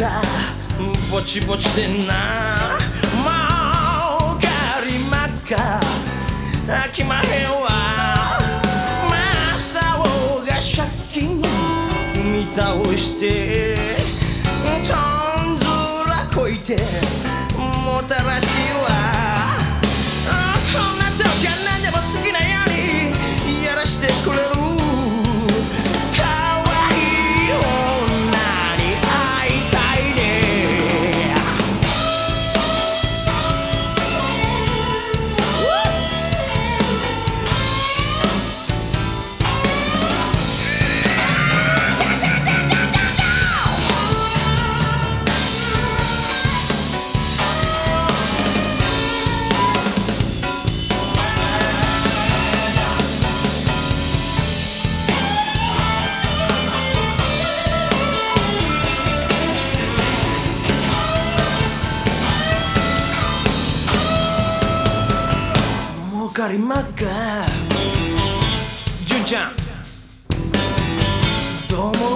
かぼちぼちでな。もうかりまっか。飽きまへんわ正雄が借金踏み倒して。うかりまっか？純ちゃん。どう思う